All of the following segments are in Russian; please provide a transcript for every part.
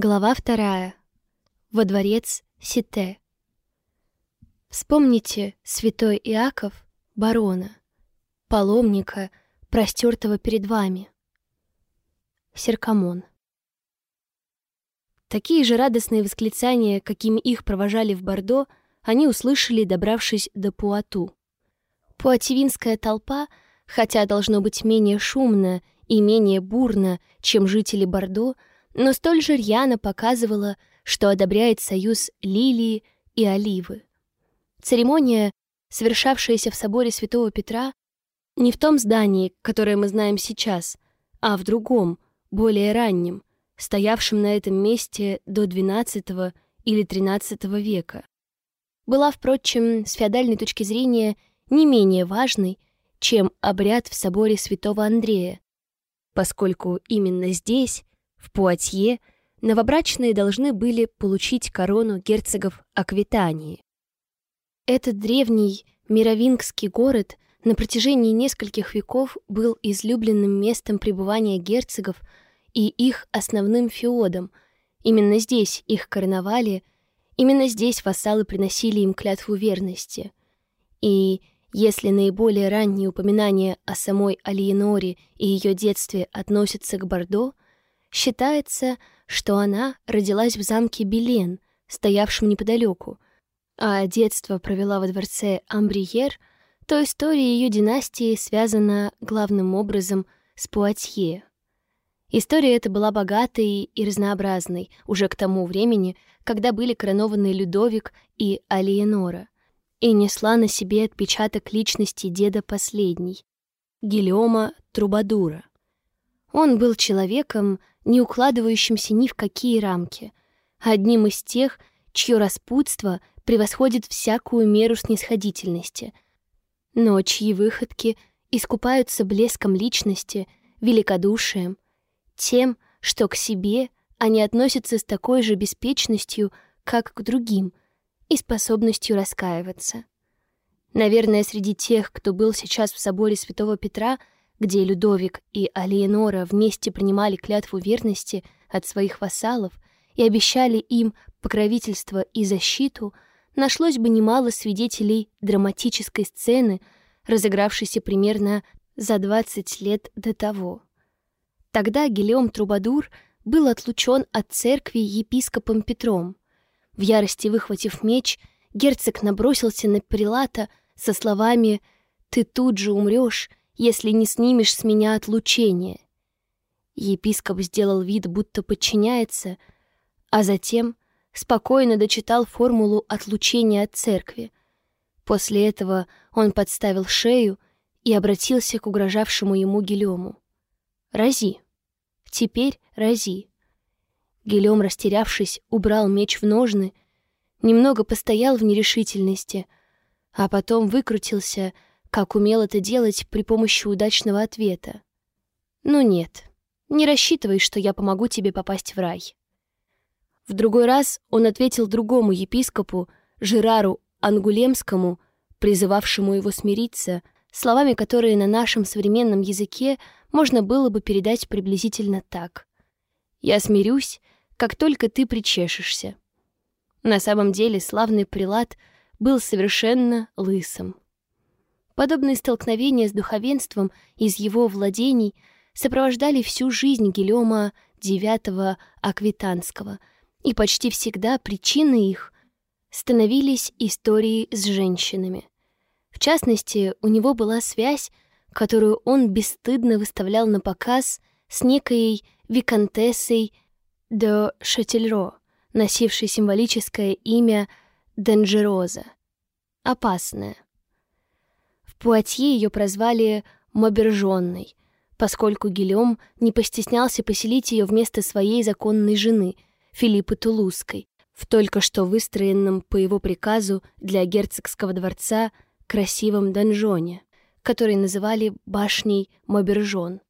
Глава вторая. Во дворец Сите. Вспомните святой Иаков, барона, паломника, простертого перед вами. Серкамон. Такие же радостные восклицания, какими их провожали в Бордо, они услышали, добравшись до Пуату. Пуатевинская толпа, хотя должно быть менее шумно и менее бурно, чем жители Бордо, но столь же рьяно показывала, что одобряет союз лилии и оливы. Церемония, совершавшаяся в соборе Святого Петра, не в том здании, которое мы знаем сейчас, а в другом, более раннем, стоявшем на этом месте до XII или XIII века. Была, впрочем, с феодальной точки зрения не менее важной, чем обряд в соборе Святого Андрея, поскольку именно здесь в Пуатье новобрачные должны были получить корону герцогов Аквитании. Этот древний мировингский город на протяжении нескольких веков был излюбленным местом пребывания герцогов и их основным феодом. Именно здесь их короновали, именно здесь вассалы приносили им клятву верности. И если наиболее ранние упоминания о самой Алиеноре и ее детстве относятся к Бордо — Считается, что она родилась в замке Белен, стоявшем неподалеку, а детство провела во дворце Амбриер, то история ее династии связана главным образом с Пуатье. История эта была богатой и разнообразной уже к тому времени, когда были коронованы Людовик и Алиенора, и несла на себе отпечаток личности деда последней, Гильома Трубадура. Он был человеком, не укладывающимся ни в какие рамки, одним из тех, чье распутство превосходит всякую меру снисходительности, но чьи выходки искупаются блеском личности, великодушием, тем, что к себе они относятся с такой же беспечностью, как к другим, и способностью раскаиваться. Наверное, среди тех, кто был сейчас в соборе Святого Петра — где Людовик и Алиенора вместе принимали клятву верности от своих вассалов и обещали им покровительство и защиту, нашлось бы немало свидетелей драматической сцены, разыгравшейся примерно за 20 лет до того. Тогда Гелиом Трубадур был отлучен от церкви епископом Петром. В ярости выхватив меч, герцог набросился на прилата со словами «Ты тут же умрешь, если не снимешь с меня отлучение». Епископ сделал вид, будто подчиняется, а затем спокойно дочитал формулу отлучения от церкви. После этого он подставил шею и обратился к угрожавшему ему Гелему. «Рази! Теперь рази!» Гелем, растерявшись, убрал меч в ножны, немного постоял в нерешительности, а потом выкрутился — как умел это делать при помощи удачного ответа. «Ну нет, не рассчитывай, что я помогу тебе попасть в рай». В другой раз он ответил другому епископу, Жерару Ангулемскому, призывавшему его смириться, словами, которые на нашем современном языке можно было бы передать приблизительно так. «Я смирюсь, как только ты причешешься». На самом деле славный прилад был совершенно лысым. Подобные столкновения с духовенством из его владений сопровождали всю жизнь Гелема IX Аквитанского, и почти всегда причиной их становились истории с женщинами. В частности, у него была связь, которую он бесстыдно выставлял на показ с некой виконтессой де Шательро, носившей символическое имя Денджероза — опасная. Пуатье ее прозвали «мобержонной», поскольку Гильом не постеснялся поселить ее вместо своей законной жены, Филиппы Тулузской, в только что выстроенном по его приказу для герцогского дворца красивом донжоне, который называли башней Мобержон.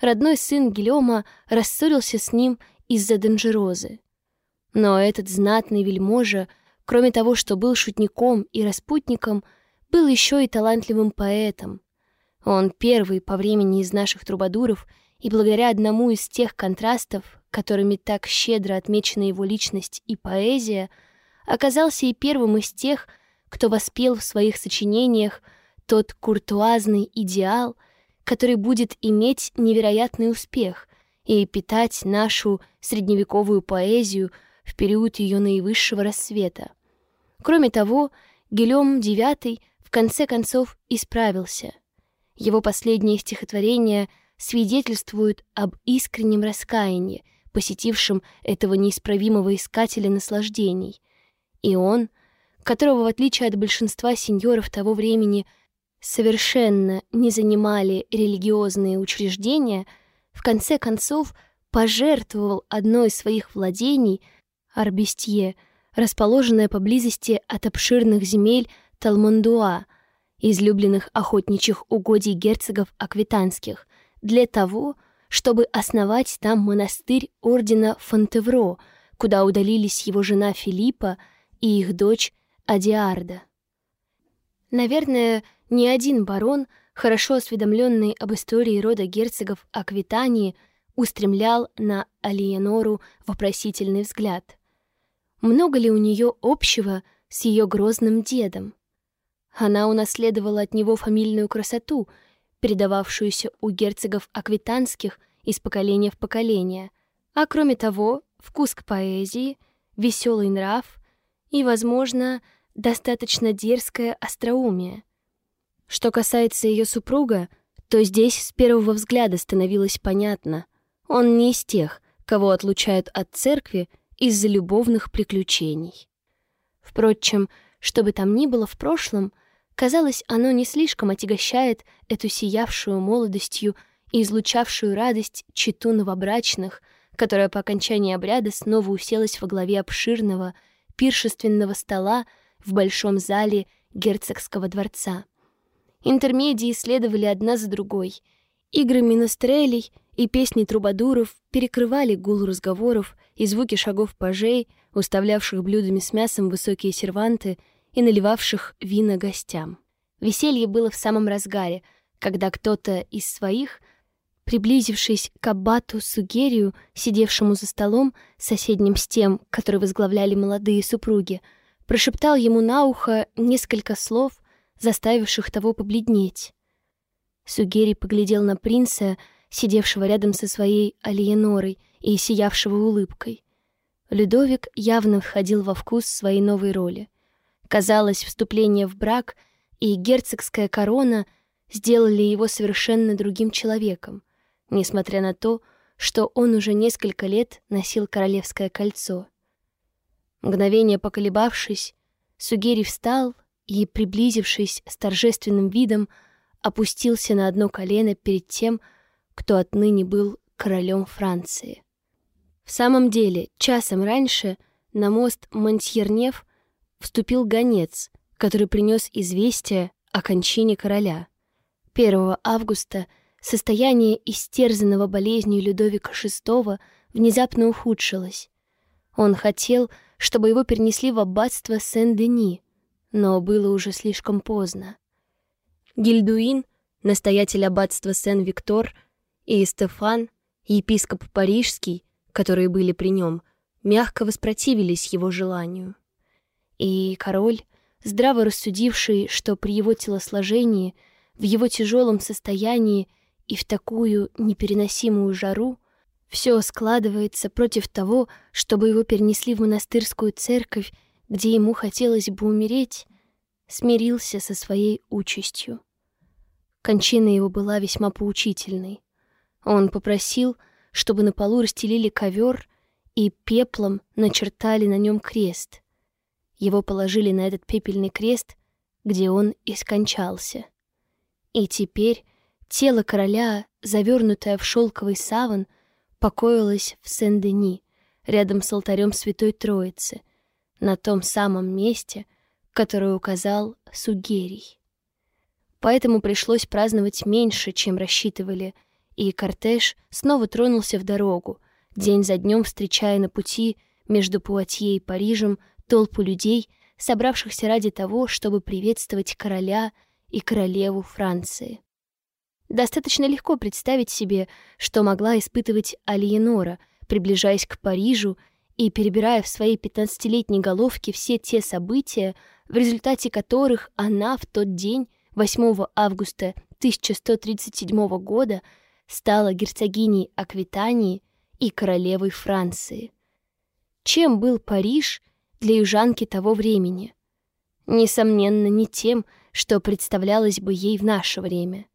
Родной сын Гильома рассорился с ним из-за Денжерозы. Но этот знатный вельможа, кроме того, что был шутником и распутником, был еще и талантливым поэтом. Он первый по времени из наших трубадуров и благодаря одному из тех контрастов, которыми так щедро отмечена его личность и поэзия, оказался и первым из тех, кто воспел в своих сочинениях тот куртуазный идеал, который будет иметь невероятный успех и питать нашу средневековую поэзию в период ее наивысшего рассвета. Кроме того, Гильом IX в конце концов исправился. Его последнее стихотворение свидетельствует об искреннем раскаянии, посетившем этого неисправимого искателя наслаждений. И он, которого, в отличие от большинства сеньоров того времени, совершенно не занимали религиозные учреждения, в конце концов пожертвовал одно из своих владений, Арбестье, расположенное поблизости от обширных земель Талмондуа, излюбленных охотничьих угодий герцогов аквитанских, для того, чтобы основать там монастырь ордена Фонтевро, куда удалились его жена Филиппа и их дочь Адиарда. Наверное, ни один барон, хорошо осведомленный об истории рода герцогов Аквитании, устремлял на Алиенору вопросительный взгляд. Много ли у нее общего с ее грозным дедом? Она унаследовала от него фамильную красоту, передававшуюся у герцогов аквитанских из поколения в поколение, а кроме того, вкус к поэзии, веселый нрав и, возможно, достаточно дерзкое остроумие. Что касается ее супруга, то здесь с первого взгляда становилось понятно, он не из тех, кого отлучают от церкви из-за любовных приключений. Впрочем, что бы там ни было в прошлом, казалось, оно не слишком отягощает эту сиявшую молодостью и излучавшую радость читу новобрачных, которая по окончании обряда снова уселась во главе обширного пиршественного стола в большом зале герцогского дворца. Интермедии следовали одна за другой. Игры минострелей и песни трубадуров перекрывали гул разговоров и звуки шагов пажей, уставлявших блюдами с мясом высокие серванты и наливавших вина гостям. Веселье было в самом разгаре, когда кто-то из своих, приблизившись к аббату Сугерию, сидевшему за столом, соседним с тем, который возглавляли молодые супруги, прошептал ему на ухо несколько слов, заставивших того побледнеть. Сугери поглядел на принца, сидевшего рядом со своей Алиенорой и сиявшего улыбкой. Людовик явно входил во вкус своей новой роли. Казалось, вступление в брак и герцогская корона сделали его совершенно другим человеком, несмотря на то, что он уже несколько лет носил королевское кольцо. Мгновение поколебавшись, Сугери встал и, приблизившись с торжественным видом, опустился на одно колено перед тем, кто отныне был королем Франции. В самом деле, часом раньше на мост Монтьернев вступил гонец, который принес известие о кончине короля. 1 августа состояние истерзанного болезнью Людовика VI внезапно ухудшилось. Он хотел, чтобы его перенесли в аббатство Сен-Дени, но было уже слишком поздно. Гильдуин, настоятель аббатства Сен-Виктор, и Стефан, епископ парижский, которые были при нем, мягко воспротивились его желанию. И король, здраво рассудивший, что при его телосложении, в его тяжелом состоянии и в такую непереносимую жару все складывается против того, чтобы его перенесли в монастырскую церковь, где ему хотелось бы умереть, смирился со своей участью. Кончина его была весьма поучительной. Он попросил, чтобы на полу расстелили ковер и пеплом начертали на нем крест. Его положили на этот пепельный крест, где он и скончался. И теперь тело короля, завернутое в шелковый саван, покоилась в Сен-Дени, рядом с алтарем Святой Троицы, на том самом месте, которое указал Сугерий. Поэтому пришлось праздновать меньше, чем рассчитывали, и кортеж снова тронулся в дорогу, день за днем встречая на пути между Пуатье и Парижем толпу людей, собравшихся ради того, чтобы приветствовать короля и королеву Франции. Достаточно легко представить себе, что могла испытывать Алиенора, приближаясь к Парижу и перебирая в своей пятнадцатилетней головке все те события, в результате которых она в тот день, 8 августа 1137 года, стала герцогиней Аквитании и королевой Франции. Чем был Париж для южанки того времени? Несомненно, не тем, что представлялось бы ей в наше время.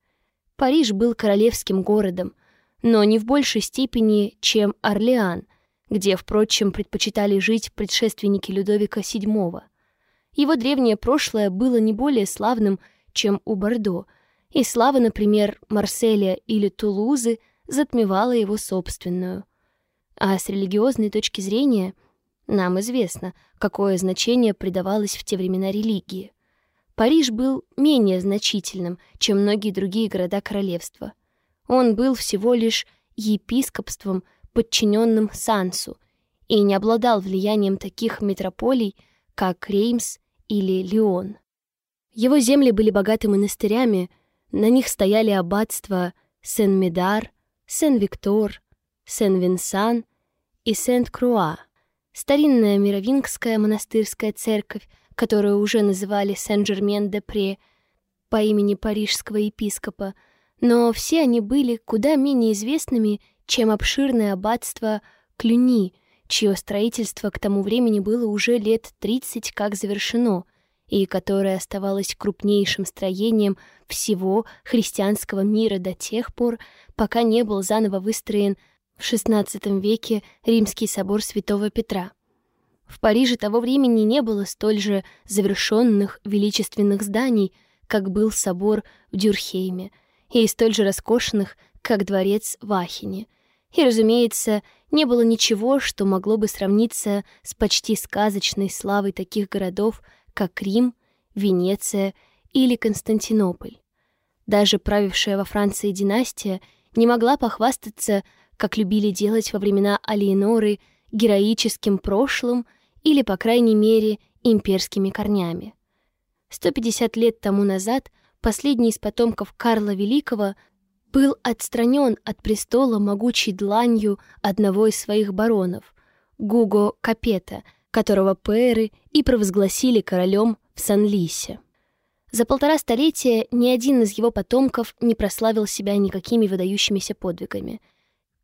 Париж был королевским городом, но не в большей степени, чем Орлеан, где, впрочем, предпочитали жить предшественники Людовика VII. Его древнее прошлое было не более славным, чем у Бордо, и слава, например, Марселя или Тулузы затмевала его собственную. А с религиозной точки зрения нам известно, какое значение придавалось в те времена религии. Париж был менее значительным, чем многие другие города королевства. Он был всего лишь епископством, подчиненным Сансу, и не обладал влиянием таких метрополий, как Реймс или Лион. Его земли были богаты монастырями, на них стояли аббатства Сен-Медар, Сен-Виктор, Сен-Винсан и Сент-Круа, старинная Мировингская монастырская церковь, которую уже называли Сен-Жермен-де-Пре по имени парижского епископа, но все они были куда менее известными, чем обширное аббатство Клюни, чье строительство к тому времени было уже лет 30 как завершено, и которое оставалось крупнейшим строением всего христианского мира до тех пор, пока не был заново выстроен в XVI веке Римский собор Святого Петра. В Париже того времени не было столь же завершенных величественных зданий, как был собор в Дюрхейме, и столь же роскошных, как дворец в Ахене. И, разумеется, не было ничего, что могло бы сравниться с почти сказочной славой таких городов, как Рим, Венеция или Константинополь. Даже правившая во Франции династия не могла похвастаться, как любили делать во времена Алиеноры, героическим прошлым или, по крайней мере, имперскими корнями. 150 лет тому назад последний из потомков Карла Великого был отстранен от престола могучей дланью одного из своих баронов, Гуго Капета, которого пэры и провозгласили королем в Сан-Лисе. За полтора столетия ни один из его потомков не прославил себя никакими выдающимися подвигами.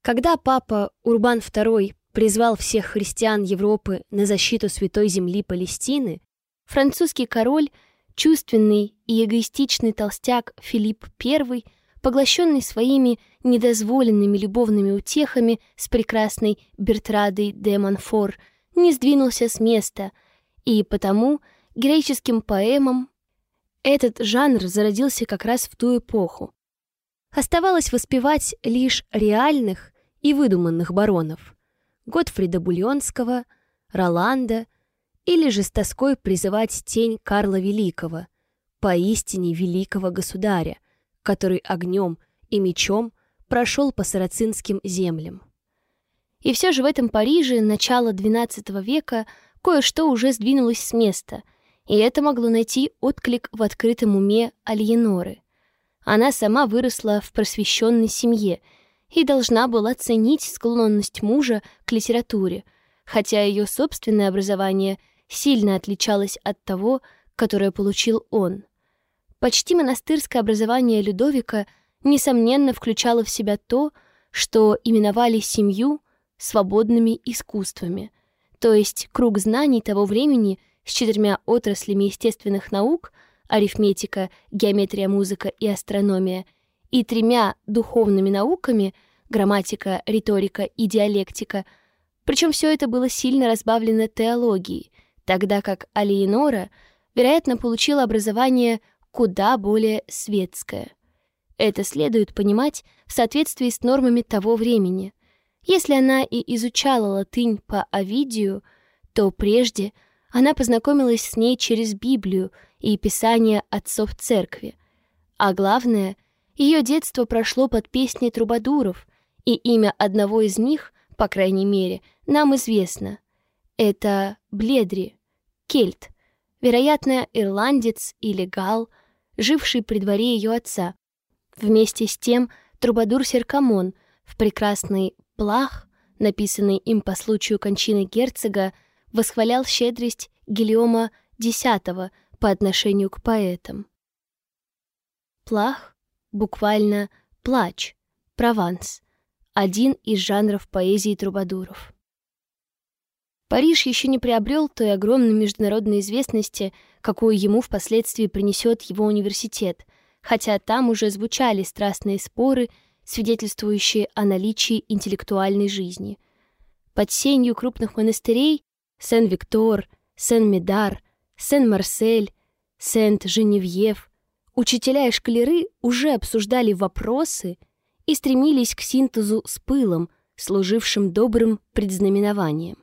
Когда папа Урбан II призвал всех христиан Европы на защиту Святой Земли Палестины, французский король, чувственный и эгоистичный толстяк Филипп I – поглощенный своими недозволенными любовными утехами с прекрасной Бертрадой де Монфор, не сдвинулся с места, и потому героическим поэмам этот жанр зародился как раз в ту эпоху. Оставалось воспевать лишь реальных и выдуманных баронов — Готфрида Бульонского, Роланда или же с тоской призывать тень Карла Великого, поистине великого государя, который огнем и мечом прошел по сарацинским землям. И все же в этом Париже начала XII века кое-что уже сдвинулось с места, и это могло найти отклик в открытом уме Альеноры. Она сама выросла в просвещенной семье и должна была ценить склонность мужа к литературе, хотя ее собственное образование сильно отличалось от того, которое получил он — Почти монастырское образование Людовика несомненно включало в себя то, что именовали семью свободными искусствами, то есть круг знаний того времени с четырьмя отраслями естественных наук — арифметика, геометрия, музыка и астрономия — и тремя духовными науками — грамматика, риторика и диалектика, причем все это было сильно разбавлено теологией, тогда как Алиенора, вероятно, получила образование куда более светское. Это следует понимать в соответствии с нормами того времени. Если она и изучала латынь по Овидию, то прежде она познакомилась с ней через Библию и Писание отцов церкви. А главное, ее детство прошло под песни трубадуров, и имя одного из них, по крайней мере, нам известно. Это Бледри, кельт, вероятно, ирландец или галл, живший при дворе ее отца, Вместе с тем трубадур Серкамон в прекрасный «Плах», написанный им по случаю кончины герцога, восхвалял щедрость Гильома X по отношению к поэтам. Плах, буквально «плач», Прованс, один из жанров поэзии трубадуров. Париж еще не приобрел той огромной международной известности, какую ему впоследствии принесет его университет, хотя там уже звучали страстные споры, свидетельствующие о наличии интеллектуальной жизни. Под сенью крупных монастырей Сен-Виктор, Сен-Медар, Сен-Марсель, Сент-Женевьев учителя и шкалеры уже обсуждали вопросы и стремились к синтезу с пылом, служившим добрым предзнаменованием.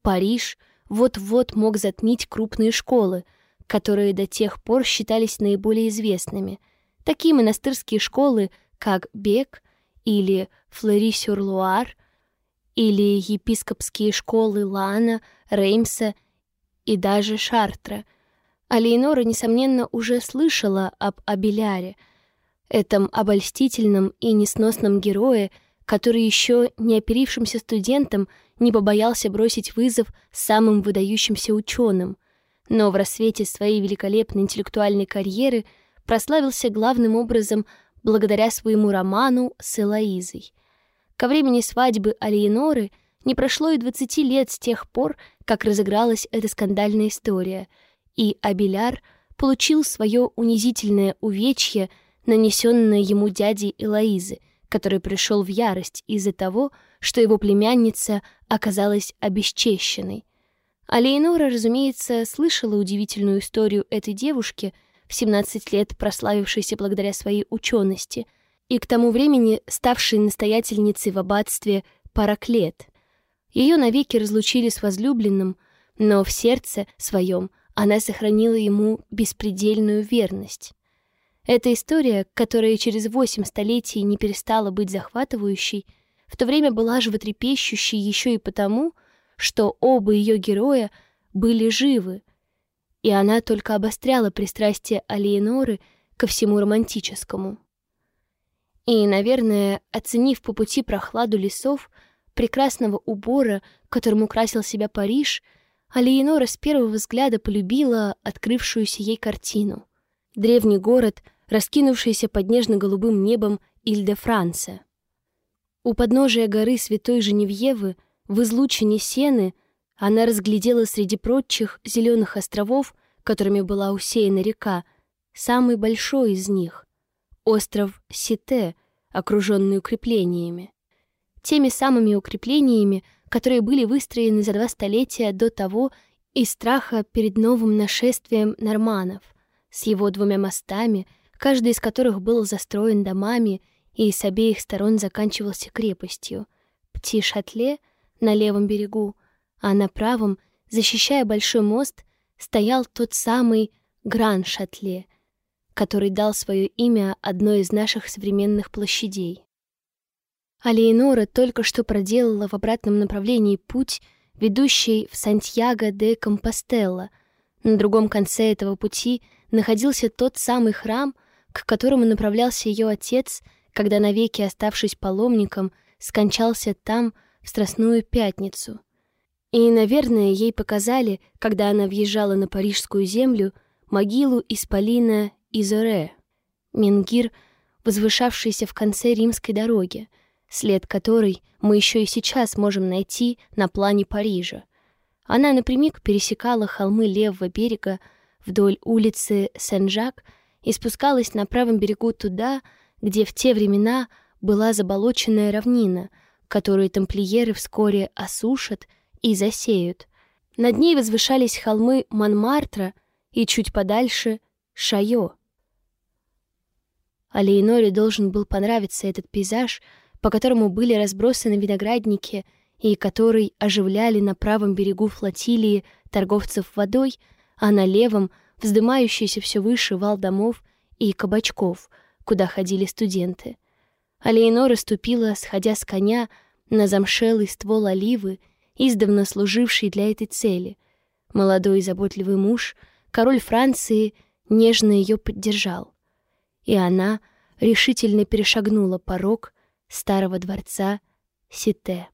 Париж вот-вот мог затмить крупные школы, которые до тех пор считались наиболее известными. Такие монастырские школы, как Бек или Флори-сюр-Луар, или епископские школы Лана, Реймса и даже Шартра. А несомненно, уже слышала об Абеляре, этом обольстительном и несносном герое, который еще не оперившимся студентам не побоялся бросить вызов самым выдающимся ученым, но в рассвете своей великолепной интеллектуальной карьеры прославился главным образом благодаря своему роману с Элоизой. Ко времени свадьбы Алиеноры не прошло и 20 лет с тех пор, как разыгралась эта скандальная история, и Абеляр получил свое унизительное увечье, нанесенное ему дядей Элоизы, который пришел в ярость из-за того, что его племянница оказалась обесчещенной. А разумеется, слышала удивительную историю этой девушки, в 17 лет прославившейся благодаря своей учености, и к тому времени ставшей настоятельницей в аббатстве Параклет. Ее навеки разлучили с возлюбленным, но в сердце своем она сохранила ему беспредельную верность. Эта история, которая через восемь столетий не перестала быть захватывающей, в то время была животрепещущей еще и потому, что оба ее героя были живы, и она только обостряла пристрастие Алиеноры ко всему романтическому. И, наверное, оценив по пути прохладу лесов, прекрасного убора, которым украсил себя Париж, Алиенора с первого взгляда полюбила открывшуюся ей картину. Древний город, раскинувшийся под нежно-голубым небом Иль-де-Франце. У подножия горы Святой Женевьевы, в излучине Сены, она разглядела среди прочих зеленых островов, которыми была усеяна река, самый большой из них — остров Сите, окруженный укреплениями. Теми самыми укреплениями, которые были выстроены за два столетия до того из страха перед новым нашествием норманов, с его двумя мостами, каждый из которых был застроен домами и с обеих сторон заканчивался крепостью. Пти-Шатле на левом берегу, а на правом, защищая большой мост, стоял тот самый Гран-Шатле, который дал свое имя одной из наших современных площадей. А только что проделала в обратном направлении путь, ведущий в Сантьяго де Компостелло. На другом конце этого пути находился тот самый храм, к которому направлялся ее отец — когда, навеки оставшись паломником, скончался там в Страстную Пятницу. И, наверное, ей показали, когда она въезжала на парижскую землю, могилу Исполина Изоре, Менгир, возвышавшийся в конце римской дороги, след которой мы еще и сейчас можем найти на плане Парижа. Она напрямик пересекала холмы левого берега вдоль улицы Сен-Жак и спускалась на правом берегу туда, где в те времена была заболоченная равнина, которую тамплиеры вскоре осушат и засеют. Над ней возвышались холмы Монмартра и чуть подальше — Шайо. А Лейноре должен был понравиться этот пейзаж, по которому были разбросаны виноградники и который оживляли на правом берегу флотилии торговцев водой, а на левом — вздымающийся все выше вал домов и кабачков — куда ходили студенты. А Леонора ступила, сходя с коня, на замшелый ствол оливы, издавна служивший для этой цели. Молодой и заботливый муж, король Франции, нежно ее поддержал. И она, решительно перешагнула порог старого дворца Сите.